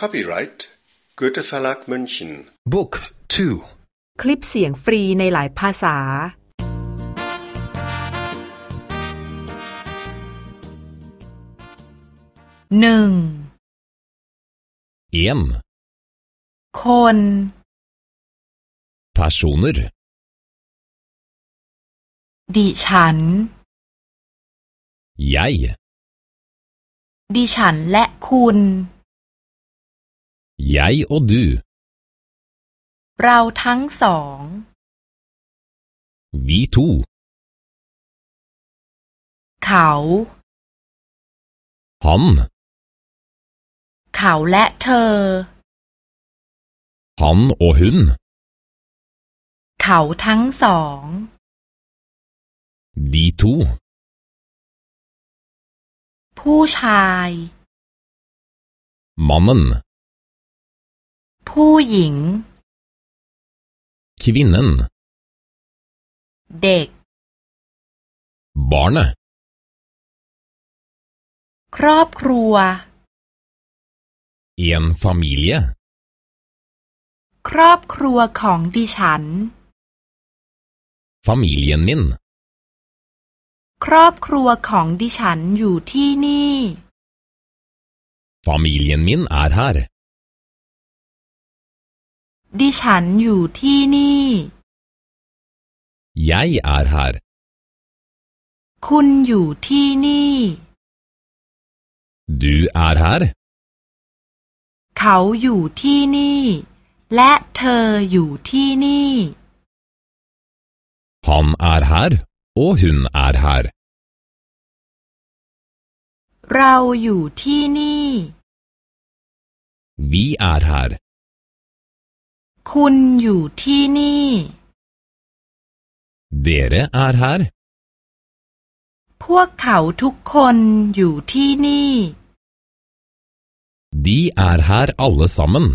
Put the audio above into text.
Copyright Goethe Verlag München Book 2 คลิปเสียงฟรีในหลายภาษา หนึ่ง 1. คน Personer ดิฉัน Jeg ดิฉันและคุณ Jeg og du เราทั้งสอง Vi to เขา Han เขาและเธอ Han og hun เขาทั้งสอง De to ผู้ชาย Mannen ผู้หญิง Kvinnen เด็ก Barnet ครอบครัว En familie ครอบครัวของดิฉัน Familien min ครอบครัวของดิฉันอยู่ที่นี่ Familien min er her ดิฉันอยู่ที่นี่ Jeg er her คุณอยู่ที่นี่ Du er her เขาอยู่ที่นี่ และเธออยู่ที่นี่ Han er her og hun er her เราอยู่ที่นี่ Vi er her คุณอยู่ที่นี่ Dere er her พวกเขาทุกคนอยู่ที่นี่ De er her alle sammen